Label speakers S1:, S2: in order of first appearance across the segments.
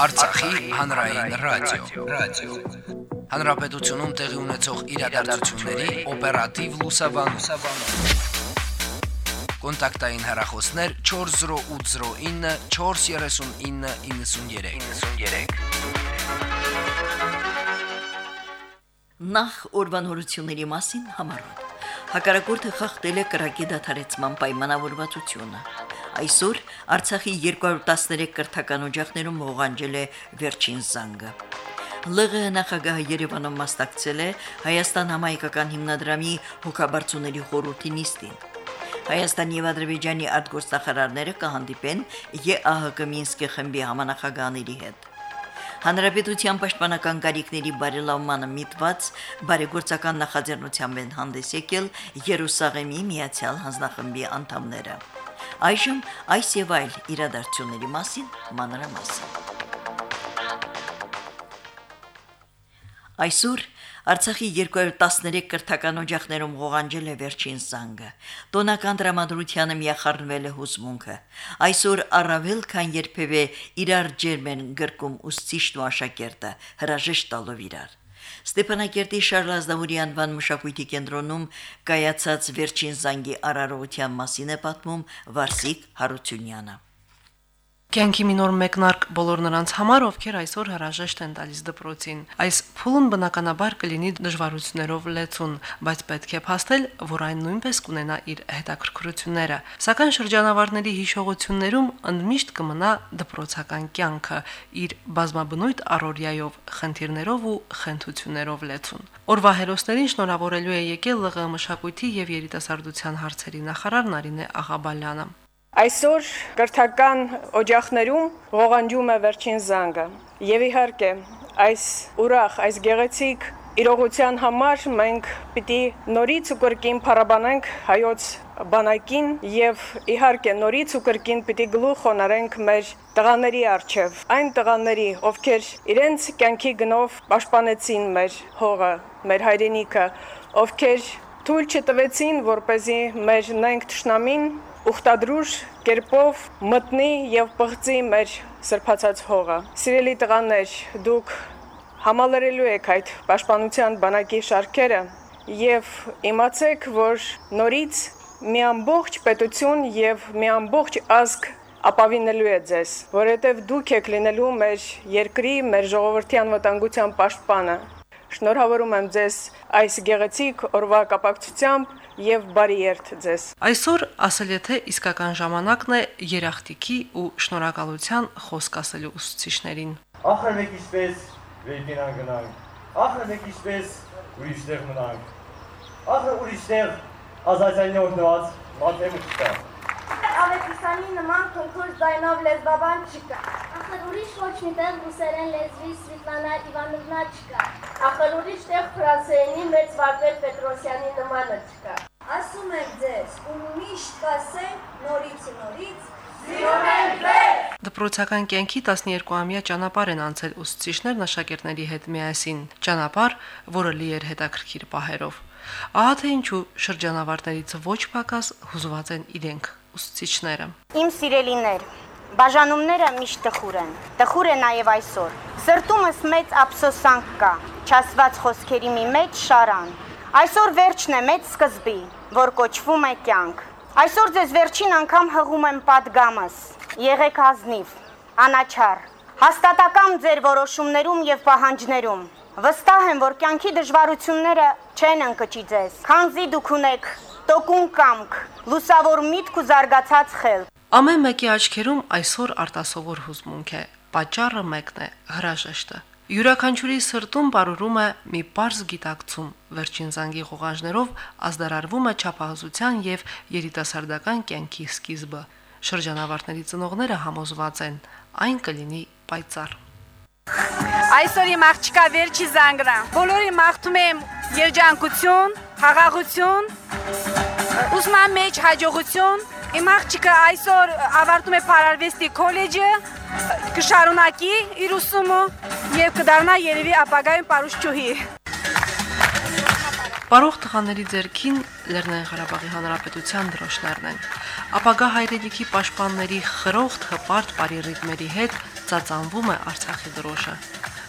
S1: Արցախի հանրային ռադիո, ռադիո։ Հանրապետությունում տեղի ունեցող իրադարձությունների օպերատիվ լուսաբանում։ Կոնտակտային հեռախոսներ 40809 43993։ 93։
S2: Նախ ուրբանորությունների մասին համարոտ։ Հակարակորթը խախտել է կրակի դադարեցման պայմանավորվածությունը։ Այսօր Արցախի 213 կրթական օջախներում ողանջել է վերջին զանգը։ ԼՂ նախագահը Երևանում մասնակցել է Հայաստան համայնքական հիմնադրամի հոգաբարձուների խորհրդի նիստին։ Հայաստանի եւ Ադրբեջանի արտգործնախարարները կհանդիպեն ԵԱՀԿ Մինսկի խմբի համանախագահաների հետ։ Հանրապետության պաշտպանական գարիկների բարելավմանը միտված բարեգործական նախաձեռնությամբ են հանդես եկել Երուսաղեմի Միացյալ Հանձնախմբի անդամները։ Այժմ այս եւ այլ իրադարձությունների մասին մանրամասն։ Այսօր Արցախի 213 կրթական օջախներում ղողանջել է վերջին զանգը։ Տոնական դրամատրությանը միախառնվել է հուսմունքը։ Այսօր առավել քան երբևէ իրար ջերմ են գրկում ուսուցիչն ու աշակերտը, հրաժեշտ տալով իրար։ Ստեփանակերտի Շարլ Ազնավուրի անվան մշակույթի կենտրոնում կայացած վերջին զանգի արարողության մասին է պատմում Վարսիկ Հարությունյանը։
S3: Կյանքի մի նոր մեկնարկ բոլոր նրանց համար, ովքեր այսօր հրաժեշտ են տալիս դպրոցին։ Այս փուլն բնականաբար կլինի դժվարություններով լեցուն, բայց պետք է փաստել, որ այն նույնպես կունենա իր հետաքրքրությունները։ Սակայն շրջանավարտների հիշողություններում ընդմիշտ կմնա դպրոցական կյանքը իր բազմաբնույթ առօրյայով, խնդիրներով ու խնդություններով լեցուն։ Օրվա հերոսներին շնորհավորելու է եկել ԼՂ մշակույթի եւ երիտասարդության հարցերի նախարար Նարինե Աղաբալյանը։
S4: Այսօր կրթական օջախներում ողանջում է վերջին զանգը։ Եվ իհարկե, այս ուրախ, այս գեղեցիկ իրողության համար մենք պիտի նորից ու կրկին փառաբանենք հայոց բանակին եւ իհարկե նորից ու կրկին պիտի գլուխ խոնարենք մեր տղաների արչեւ այն տղաների ովքեր իրենց կյանքի գնով պաշտպանեցին մեր հողը մեր հայրենիքը ովքեր թույլ չտվեցին որ เป զի մեր նենք ճշնամին ուխտադրուժ կերպով մտնի եւ բղծի մեր սրբացած հողը։ Սիրելի տղաներ, դուք համալրելու եք այդ պաշտպանության բանակի շարքերը եւ իմացեք, որ նորից մի ամբողջ պետություն եւ մի ամբողջ ազգ ապավինելու է ձեզ, որովհետեւ դուք եք լինելու մեր երկրի, մեր ժողովրդի անվտանգության պաշտպանը։ Շնորհավորում եմ ձեզ այս գեղեցիկ օրվա կապակցությամբ եւ բարի երթ ձեզ։
S3: Այսօր ասել է թե իսկական ժամանակն է երախտիկի ու շնորհակալության խոսք ասելու ուսուցիչներին։
S5: Ախր մեկ իսպես վերկենան գնանք։ Ախր մեկ իսպես ուրիշտեղ մնանք։ Ախր ուրիշտեղ ազատային օրնված մատեմատիկա չկա։
S6: Ավետիսանի նման քնքուշ ձայնով լեզվաբան չկա։ Ախր ուրիշ ոչ միտեղ ռուսերեն լեզվի Սվետլանա Իվանովնա չկա։ Ախր ուրիշ տեղ ֆրանսերենի մեծ Վարդեր Պետրոսյանի նմանը չկա։
S7: Ասում եմ ձեզ, ու միշտ կասենք նորից նորից
S3: Դպրոցական կյանքի 12-ամյա ճանապարհ են անցել ուսուցիչներն աշակերտների հետ միասին։ Ճանապարհ, որը լի էր հետաքրքիր պահերով։ Ահա թե ինչու շրջանավարտներից ոչ պակաս հուզված են իրենք ուսուցիչները։
S8: Իմ սիրելիներ, բաժանումները միշտ տխուր են։ Տխուր է նաև այսօր։ Սրտումս մեծ ափսոսանք կա, չասված խոսքերի մի մեծ շարան։ Այսօր վերջն է մեծ սկզբի, որ կոչվում է կյանք։ Այսօր ձեզ վերջին անգամ հղում եմ падգամս։ Եղեք ազնիվ, անաչար, հաստատակամ ձեր որոշումներում եւ պահանջներում։ Վստահ եմ, որ կյանքի դժվարությունները չեն ընկճի ձեզ։ Քանզի դուք ունեք տոկուն կամք, լուսավոր միտք ու զարգացած խել։
S3: Ամեն մեկի աչքերում այսօր արտասովոր հուզմունք է։ Պատճառը մեկն է՝ հրաժեշտը։ Յուրաքանչյուրի սրտում բարուրում է մի པարզ գիտակցում։ Վերջին զանգի ղողանջներով ազդարարվում է ճափահասության եւ երիտասարդական կյանքի սկիզբը։ Շրջանավարտների ծնողները համոզված են, այն կլինի պայծառ։
S9: Այսօր իմ աղջկա վերջի զանգրա։ Բոլորի մաղթում եմ երջանկություն, խաղաղություն, ուսման մեջ հաջողություն։ Իմ աղջիկը այսօր ավարտում է Փարարվեստի քոլեջը, կշարունակի իր ուսումը եւ կդառնա երևի ապագայում պարուշչուհի։
S3: Բարող տղաների ձերքին Լեռնային Ղարաբաղի Հանրապետության դրոշներն են։ ապագա հայրենիքի պաշտպանների խրոխտ հպարտ բարի ռիթմերի հետ ծածանվում է Արցախի դրոշը։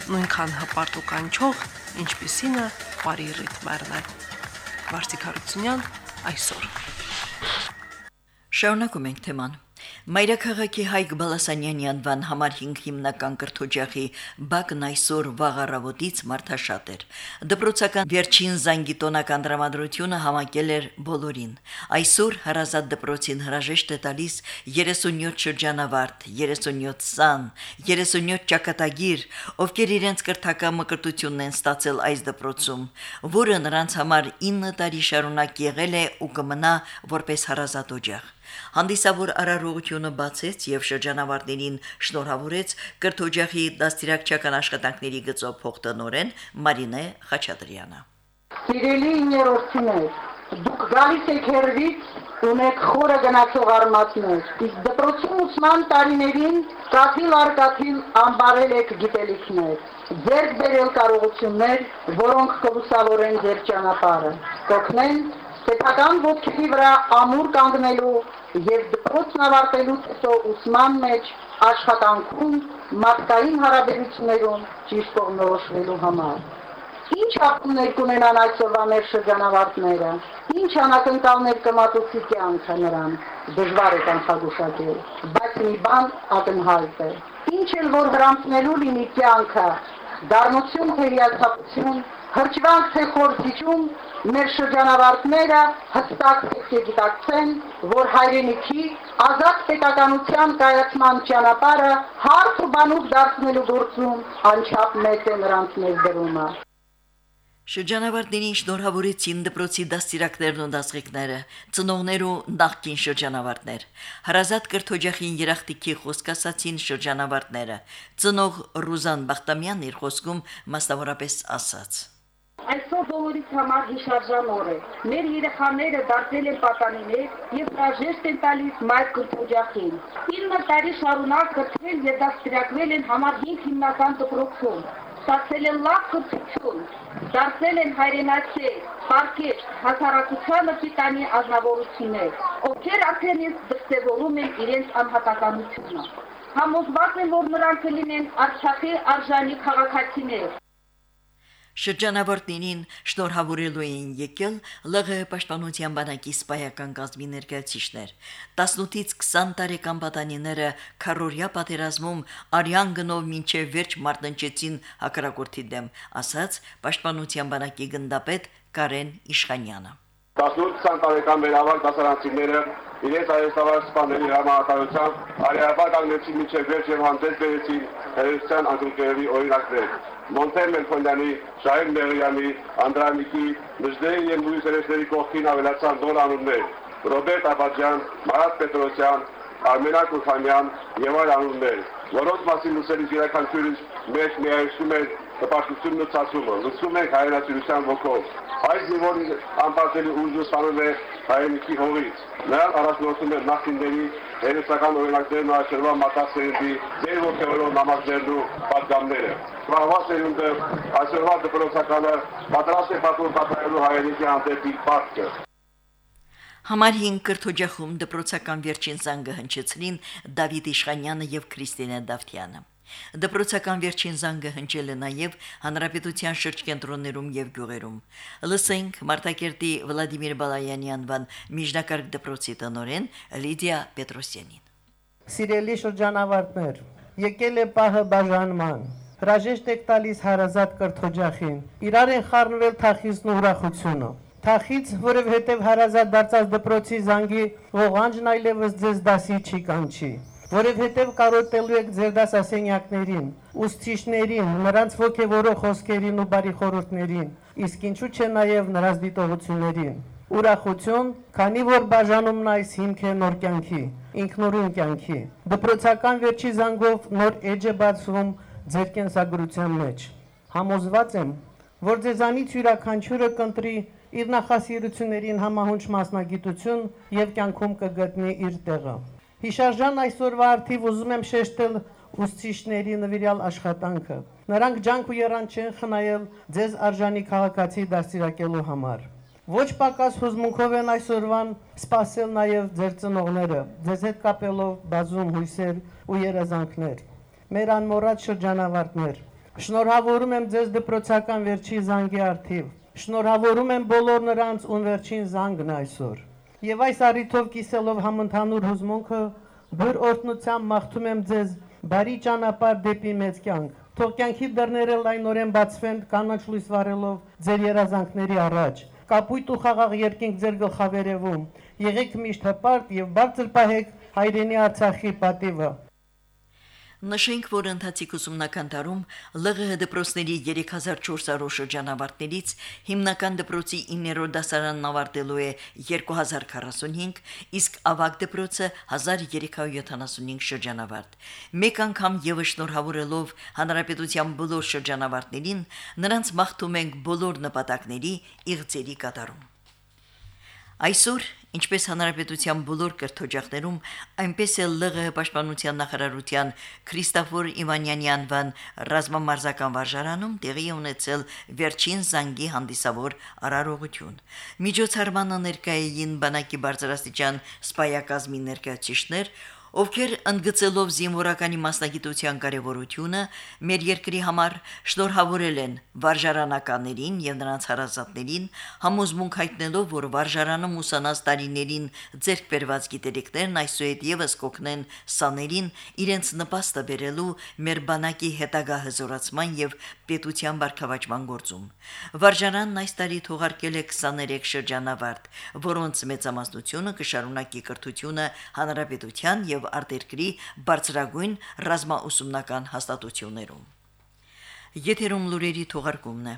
S3: Նույնքան հպարտ ու կանչող, ինչպիսինը բարի ռիթմերն է։ Վարսիկ Հարությունյան այսօր։
S2: Շարունակում ենք թեման։ Մայրաքաղաքի Հայկ Բալասանյանի անվան համար 5 հիմնական կրթօջախի բակն այսօր վաղարավոտից մարդաշատ էր։ Դպրոցական վերջին զանգիտոնական դրամատրությունը համակել էր բոլորին։ Այսօր հարազատ դպրոցին հրաժեշտ է տալիս 37 շրջանավարտ, 37 սան, 37 ճակատագիր, ովքեր իրենց կրթական մկրտությունն են ստացել այս դպրոցում, որը նրանց համար 9 տարի շարունակ եղել է ու կմնա որպես հարազատ օջախ։ Հանդիսավոր արարողությունը բացեց եւ շրջանավարտներին շնորհավորեց կրթօջախի դաստիարակչական աշխատանքների գծով փոխտնօրեն Մարինե Խաչատրյանը։
S10: Սիրելի իներորցիներ, դուք գալիս եք հերվից ունեք խորը գնացող արմատներ, իսկ դպրոցում ուսման տարիներին կաթիլ արկաթիլ ամբարել եք գիտելիքներ, ձեր բերել կարողություններ, որոնք կլուսավորեն ձեր ճանապարհը, կօգնեն Սեփական ողջի վրա ամուր կանգնելու եւ դպրոցն ավարտելուց հետո ուսման մեջ աշխատանքում մարդկային հարաբերություններում ճիշտ կողմնորոշվելու համար։ Ինչ ապումներ կունենան այսօրվա մեր շրջանավարտները, ինչ անակնկալներ կմատուցի կյանքը նրան, դժվար է կանխագուշակել, բայց մի բան ակնհայտ է։ Ինչ էլ որ հրանցնելու լինի կյանքը, դառնություն, թերիացապություն, հրճվանք թե խորձիջում, մեր շրջանավարտները հստակ պետք է գիտակցեն, որ հայրենիքի ազատ պետականության կայացման ճանապարհը հարց ու բանուկ դարձնելու գործում անչափ մեծ է նրանց ներդրումը։
S2: Շրջանավարտներին շնորհավորեցին դպրոցի դաստիարակներն ու դասղիկները, ծնողներ ու նախկին շրջանավարտներ։ Հարազատ կրթօջախին երախտիկի խոսք ասացին շրջանավարտները։ Ծնող Ռուզան Բախտամյանն իր խոսքում մասնավորապես ասաց.
S10: Այսօր բոլորիս համար հիշարժան օր է։ Մեր երեխաները դարձել են պատանիներ եւ հրաժեշտ են տալիս մայր կրթօջախին։ 9 տարի շարունակ կրթվել եւ դաստիարակվել են համար 5 հիմնական դպրոցում։ Ստացել են լավ կրթություն, դարձել են հայրենացի, պարկեշ, հասարակությանը պիտանի ազնվորություններ, ովքեր արդեն իսկ դրսևորում են իրենց անհատականությունը։ Համոզված եմ, որ նրանք կլինեն Արցախի արժանի քաղաքացիներ,
S2: Շրջանավարտներին շնորհավորելու էին եկել ԼՂՀ պաշտպանության բանակի սպայական կազմի ներկայացիչներ։ 18-ից 20 տարեկան պատանիները քարորյա պատերազմում արյան գնով մինչև վերջ մարտնջեցին հակառակորդի դեմ, ասաց պաշտպանության բանակի գնդապետ Կարեն Իշխանյանը։
S11: 18-20 տարեկան մեր ավակ դասարանցիները իրենց արհեստավար սպաների համակարգությամբ արիաբար կանգնեցին մինչև վերջ եւ հանդես բերեցին հերոսության անկրկելի օրինակներ։ Մոնտեր Մելքոնյանի, Շահեն Մեղյանի, Անդրանիկի, Մժդեի եւ Լուիս Երեսների կողքին ավելացան նոր անուններ՝ Ռոբերտ Աբաջյան, Մարատ Պետրոսյան, Արմենակ Ուրխանյան եւ այլ անուններ, որոնց մասին լուսերի յուրաքանչյուրից մեջ միայնացում է տպաշտությունն ու ցածումը, լուսում ենք հայրենասիրության ոգով։ Այս զինվոր անպատելի ուժը ստանում է հայրենիքի հողից։ Նրան առաջնորդում է նախինների հերոսական օրինակներն ու այսօրվա մտածերնդի ձեր ոգևորող նամակներն ու պատգամները։ Վաղվա սերունդը այսօրվա դպրոցականը պատրաստ է պատուր կատարելու հայրենիքի հանդեպ իր պարտքը։
S2: Համար 5 կրթօջախում դպրոցական վերջին զանգը հնչեցրին Դավիթ Իշխանյանը եւ Քրիստինե Դավթյանը։ Դպրոցական վերջին զանգը հնչել է նաև հանրապետության շրջկենտրոններում եւ գյուղերում։ Լսենք Մարտակերտի Վլադիմիր Բալայանի անվան միջնակարգ դպրոցի տնօրեն Լիդիա Պետրոսյանին։
S12: Սիրելի շրջանավարտներ, եկել է պահը բաժանման։ Հրաժեշտ եք տալիս հարազատ կրթօջախին։ Իրար են խառնվել թախիզն ու ուրախությունը թախից, որովհետև հարազատ դարձած դպրոցի զանգի ողանջն այլևս ձեզ դասի չի կանչի որովհետև կարոտելու եք ձեր դասասենյակներին, ուսուցիչներին, նրանց ողջևորող խոսքերին ու բարի խորհուրդներին, իսկ ինչու՞ չէ նաև նրանց դիտողություններին։ Ուրախություն, քանի որ բաժանումն այս հիմք է նոր կյանքի, ինքնուրույն կյանքի։ Դպրոցական վերջի զանգով նոր էջ է բացվում ձեր կենսագրության մեջ։ Համոզված եմ, որ ձեզանից յուրաքանչյուրը կընտրի իր նախասիրություններին համահունչ մասնագիտություն եւ կյանքում կգտնի իր տեղը։ Հիշարժան այսօրվա արդիվ ուզում եմ շեշտել ուսուցիչների նվիրյալ աշխատանքը։ Նրանք ջանք ու երան չեն խնայել ձեզ արժանի քաղաքացի դաստիարակելու համար։ Ոչ պակաս հուզմունքով են այսօրվան սпасել նաև ձեր ծնողները, ձեզ հետ կապելով բազում հույսեր ու երազանքներ։ Մեր անմոռաց շրջանավարտներ, շնորհավորում եմ ձեզ դպրոցական վերջի զանգի արդիվ։ Շնորհավորում եմ բոլոր նրանց, ում վերջին զանգն այսօր։ Եվ այս առիթով կիսելով համընդհանուր հուզմունքը, բր օրտնությամբ մաղթում եմ ձեզ բարի ճանապարհ դեպի մեծ կյանք։ Թող կյանքի դռները լայնորեն բացվեն կանաչ լույս վառելով ձեր երազանքների առաջ կապույտ ու խաղաղ երկինք ձեր գլխավերևում։ Եղեք միշտ հպարտ եւ բարձր պահեք հայրենի Արցախի պատիվը։
S2: Նշենք, որ ընթացիկ ուսումնական տարում ԼՂՀ դպրոցների 3400 շրջանավարտներից հիմնական դպրոցի 9-րդ դասարանն ավարտելու է 2045, իսկ ավագ դպրոցը 1375 շրջանավարտ։ Մեկ անգամ եւս շնորհավորելով հանրապետության բոլոր շրջանավարտներին, նրանց մաղթում ենք բոլոր նպատակների իղձերի կատարում։ Այսօր Ինչպես հանրապետության բոլոր կրթօջախներում, այնպես էլ ԼՂՀ պաշտպանության նախարարության Քրիստոֆոր Իվանյանի անվան ռազմամարզական վարժարանում տեղի ունեցել վերջին զանգի հանդիսավոր արարողություն։ Միջոցառմանը ներկայային բանակի բարձրաստիճան սպայակազմի ներկայացիչներ, ովքեր ընդգծելով զինվորականի մասնագիտության կարևորությունը մեր երկրի համար շնորհավորել են վարժարանականներին եւ նրանց հարազատներին, համոզմունք հայտնելով, որ վարժարանում ուսանած տարիներին ձեռք բերված գիտելիքներն այսուհետ եւս կօգնեն սաներին իրենց նպաստը բերելու մեր բանակի հետագա հզորացման եւ պետության բարգավաճման գործում։ Վարժարանն այս տարի թողարկել է 23 շրջանավարտ, որոնց մեծամասնությունը կշարունակի կրթությունը հանրապետության եւ արտերկրի բարձրագույն ռազմաուսումնական հաստատություններում։ Եթերում լուրերի թողարկումն է։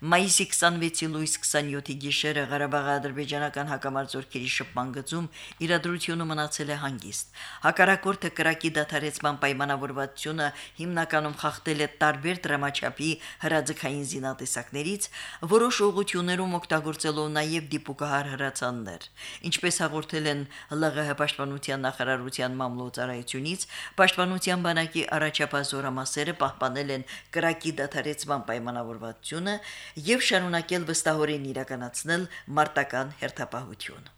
S2: Մայիսի 26-ի լույս 27-ի գիշերը Ղարաբաղի ադրբեջանական հակամարտությունների շփման գծում իրադրությունը մնացել է հանգիստ։ Հակառակորդը կրակի դադարեցման պայմանավորվածությունը հիմնականում խախտել է տարբեր դրամաչափի հրաձգային զինատեսակներից, որոշ ուղություններում օգտագործելով նաև դիպուկահար հրացաններ։ Ինչպես հաղորդել են ԼՂՀ պաշտպանության նախարարության մամլոյցարայությունից, պաշտպանության բանակի առաջապահ զորամասերը պահպանել են կրակի դադարեցման պայմանավորվածությունը եւ շարունակել վստահորեն իրականացնել մարտական հերթապահություն։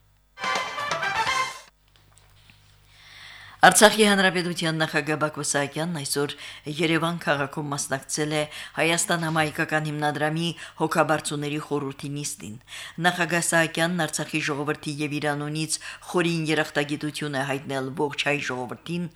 S2: Արցախի հանրապետության նախագահ Բակո Սահակյանն այսօր Երևան քաղաքում մասնակցել է Հայաստան-Համայկական հիմնադրամի հոգաբարձուների խորհրդի նիստին։ Նախագահ Սահակյանն Արցախի ժողովրդի եւ Իրանունից խորին երախտագիտություն է հայտնել ողջ հայ ժողովրդին,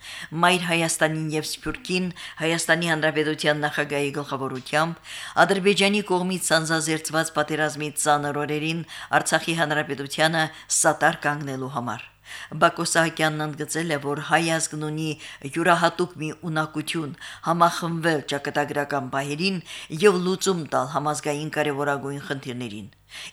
S2: Մայր Հայաստանին եւ Սփյուռքին Հայաստանի հանրապետության նախագահի գլխավորությամբ Ադրբեջանի կողմից սանձազերծված պատերազմի ցաներ օրերին Արցախի հանրապետությանը սատար կանգնելու համար։ Բակո Սահակյանն ընդգծել է, որ հայ ազգն ունի յուրահատուկ մի ունակություն համախմբվել ճակատագրական բահերին եւ լուծում տալ համազգային կարևորագույն խնդիրներին։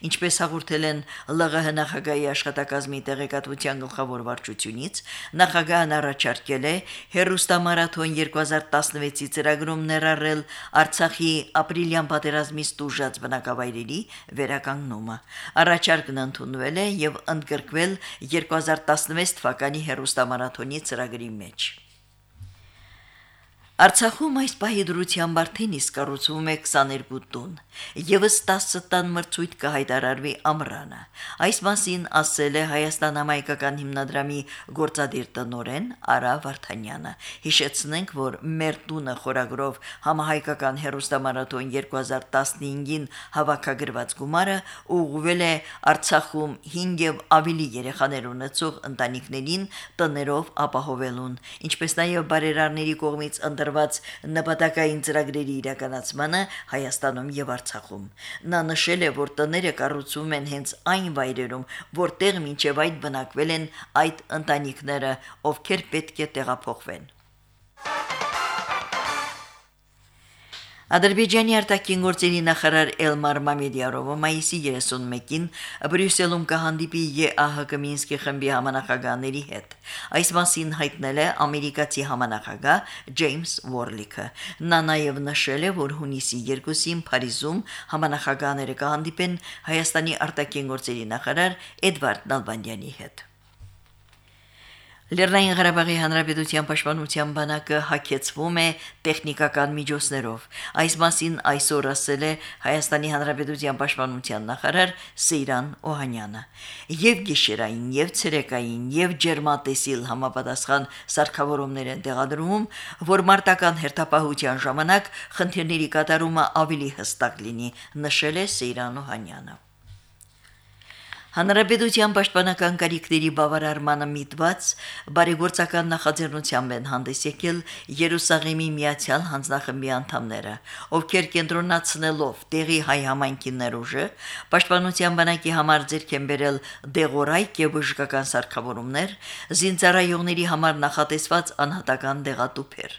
S2: Ինչպես հաղորդել են ԼՂՀ նախագահի աշխատակազմի տեղեկատվության գլխավոր վարչությունից, նախագահն առաջարկել է Հերուստամարաթոն 2016-ի ծրագրում ներառել Արցախի ապրիլյան պատերազմից տուժած բնակավայրերի վերականգնումը։ Առաջարկն ընդունվել է եւ ընդգրկվել 2016 թվականի Հերուստամարաթոնի ծրագրի մեջ։ Արցախում այս պահի դրությամբ արդեն իսկ կառուցվում է 22 տուն, եւս 10 տան մրցույթ կհայտարարվի ամռանը։ Այս մասին ասել է Հայաստան համայնքական հիմնադրամի գործադիր տնորեն Արա Վարդանյանը։ Հիշեցնենք, որ մեր տունը խորագրով համահայկական հերոստամարաթոն 2015-ին հավաքագրված գումարը ուղղվել է Արցախում 5 եւ ավելի երեխաներ ունեցող ընտանիքներին տներով ապահովելուն, ինչպես նաեւ բարերարների կողմից ընդ տրված նպատակային ծրագրերի իրականացմանը Հայաստանում եւ Արցախում։ Նա նշել է, որ տները կառուցվում են հենց այն վայրերում, որտեղ մինչև այդ բնակվել են այդ ընտանիքները, ովքեր պետք է տեղափոխվեն։ Ադրբեջանի արտաքին գործերի նախարար Էլմար Մամեդիարովը մայիսի 31-ին Բրյուսելում կհանդիպի ԵԱՀԿ Մինսկի խմբի համանախագահների հետ։ Այս մասին հայտնել է ամերիկացի համանախագահ Ջեյմս Վորլիքը։ Նա նաև նշել է, որ հունիսի 2-ին Փարիզում համանախագահները կհանդիպեն Հայաստանի արտաքին գործերի նախարար Էդվարդ Նալբանդյանի հետ։ Լեռնային Ղարաբաղի Հանրապետության պաշտպանության բանակը հակեցվում է տեխնիկական միջոցներով։ Այս մասին այսօր ասել է Հայաստանի Հանրապետության պաշտպանության նախարար Սեյրան Օհանյանը։ Եվ գիշերային, եւ ցերեկային, եւ ջերմատեսիլ համապատասխան սարքավորումներ են տեղադրում, որ մարտական հերթապահության ժամանակ խնդիրների կատարումը ավելի հստակ լինի, նշել է Սեյրան Օհանյանը։ Հանրապետության պաշտպանական կարիքների բավարարմանը միտված բարեգործական նախաձեռնությամբ են հանդես եկել Երուսաղեմի Միացյալ հանձնախմբի անդամները, ովքեր կենտրոնացնելով տեղի հայ համայնքի ներուժը պաշտպանության բանակի համար ձեռք են բերել դեղորայք եւ բժշկական սարքավորումներ, զինծառայողների համար նախատեսված անհատական դեղատուփեր։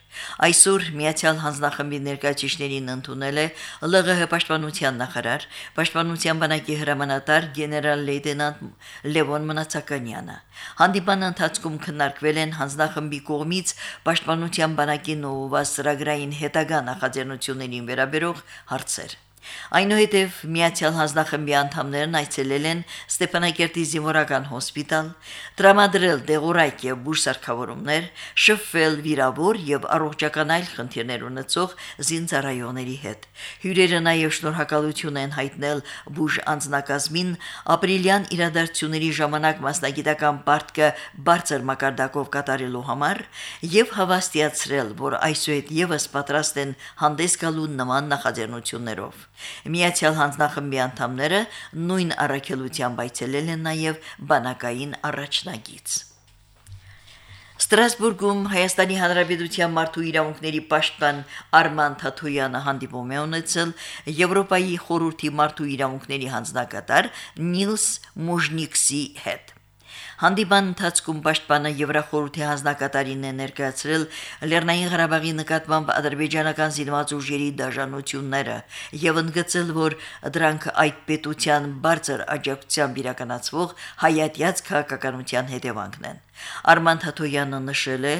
S2: Այսօր Միացյալ հանձնախմբի ներկայացիչներին ընդունել է ԼՂՀ պաշտպանության նախարար, պաշտպանության բանակի հրամանատար գեներալ լեյտենանտ Լևոն Մնացականյանը։ Հանդիպան ընթացքում քննարկվել են հանձնախմբի կողմից պաշտպանության բանակին ուղղված ծրագրային հետագա նախաձեռնություններին վերաբերող հարցեր։ Այնուհետև Միացյալ հանձնախմբի անդամներն այցելել են Ստեփանակերտի զինվորական հոսպիտալ, տրամադրել դեղորայք եւ բուժսարքավորումներ, շփվել վիրավոր եւ առողջական այլ խնդիրներ ունեցող զինծառայողների հետ։ Հյուրերը նաեւ շնորհակալություն են հայտնել բուժ անձնակազմին ապրիլյան իրադարձությունների ժամանակ մասնագիտական պարտքը բարձր մակարդակով կատարելու համար եւ հավաստիացրել, որ այսուհետ եւս պատրաստ են հանդես գալու նման նախաձեռնություններով։ Միացյալ հանձնախմբի անդամները նույն առաքելությամբ այցելել են նաև բանակային առաջնագից։ Ստրասբուրգում Հայաստանի Հանրապետության մարդու իրավունքների պաշտպան Արման Թաթոյանը հանդիպում է ունեցել Եվրոպայի խորհրդի մարդու իրավունքների հանձնակատար Նիլս Մուժնիքսի հետ։ Հանդիպան ընթացքում պաշտպանը Եվրախորհրդի հանձնակատարին է ներկայացրել Լեռնային Ղարաբաղի նկատմամբ ադրբեջանական զինված ուժերի դաշնությունները եւ ընդգծել, որ դրանք այդ պետության բարձր աջակցությամբ իրականացվող հայատյաց քաղաքականության հետևանքն են։ Արման Թաթոյանը նշել է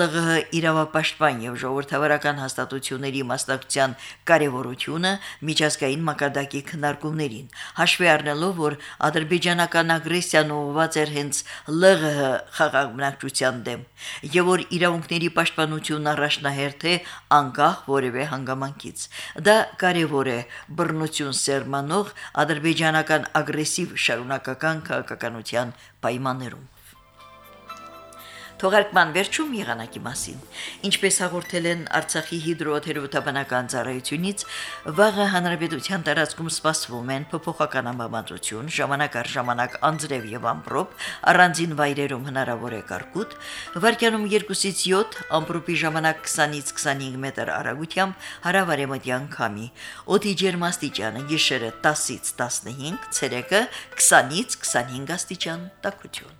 S2: ԼՂՀ իրավապաշտպան եւ ժողովրդավարական հաստատությունների մասնակցության կարեւորությունը միջազգային մակարդակի քննարկումներին, հաշվի առնելով, որ ադրբեջանական ագրեսիան ուղղված էր հենց ԼՂՀ խաղաղմնակցության դեմ, եւ որ իրավունքների պաշտպանությունն առաջնահերթ է անկախ որևէ հանգամանքից։ Դա կարեւոր է բռնություն սերմանող ադրբեջանական ագրեսիվ շարունակական քաղաքականության պայմաններում։ Թողարկման վերջում եղանակի մասին։ Ինչպես հաղորդել են Արցախի հիդրոթերապևտաբանական ծառայությունից, վաղը հանրապետության տարածքում սպասվում են փոփոխական ամպամածություն, ժամանակ առ ժամանակ անձրև եւ ամպրոպ, առանձին վայրերում հնարավոր է կարկուտ, վարկյանում 2-ից 7, ամպրոպի ժամանակ 20-ից 25 մետր արագությամբ հարավարեմտյան քամի։ Օդի ջերմաստիճանը գիշերը 10-ից 15, ցերեկը 20-ից 25 աստիճան տաքություն։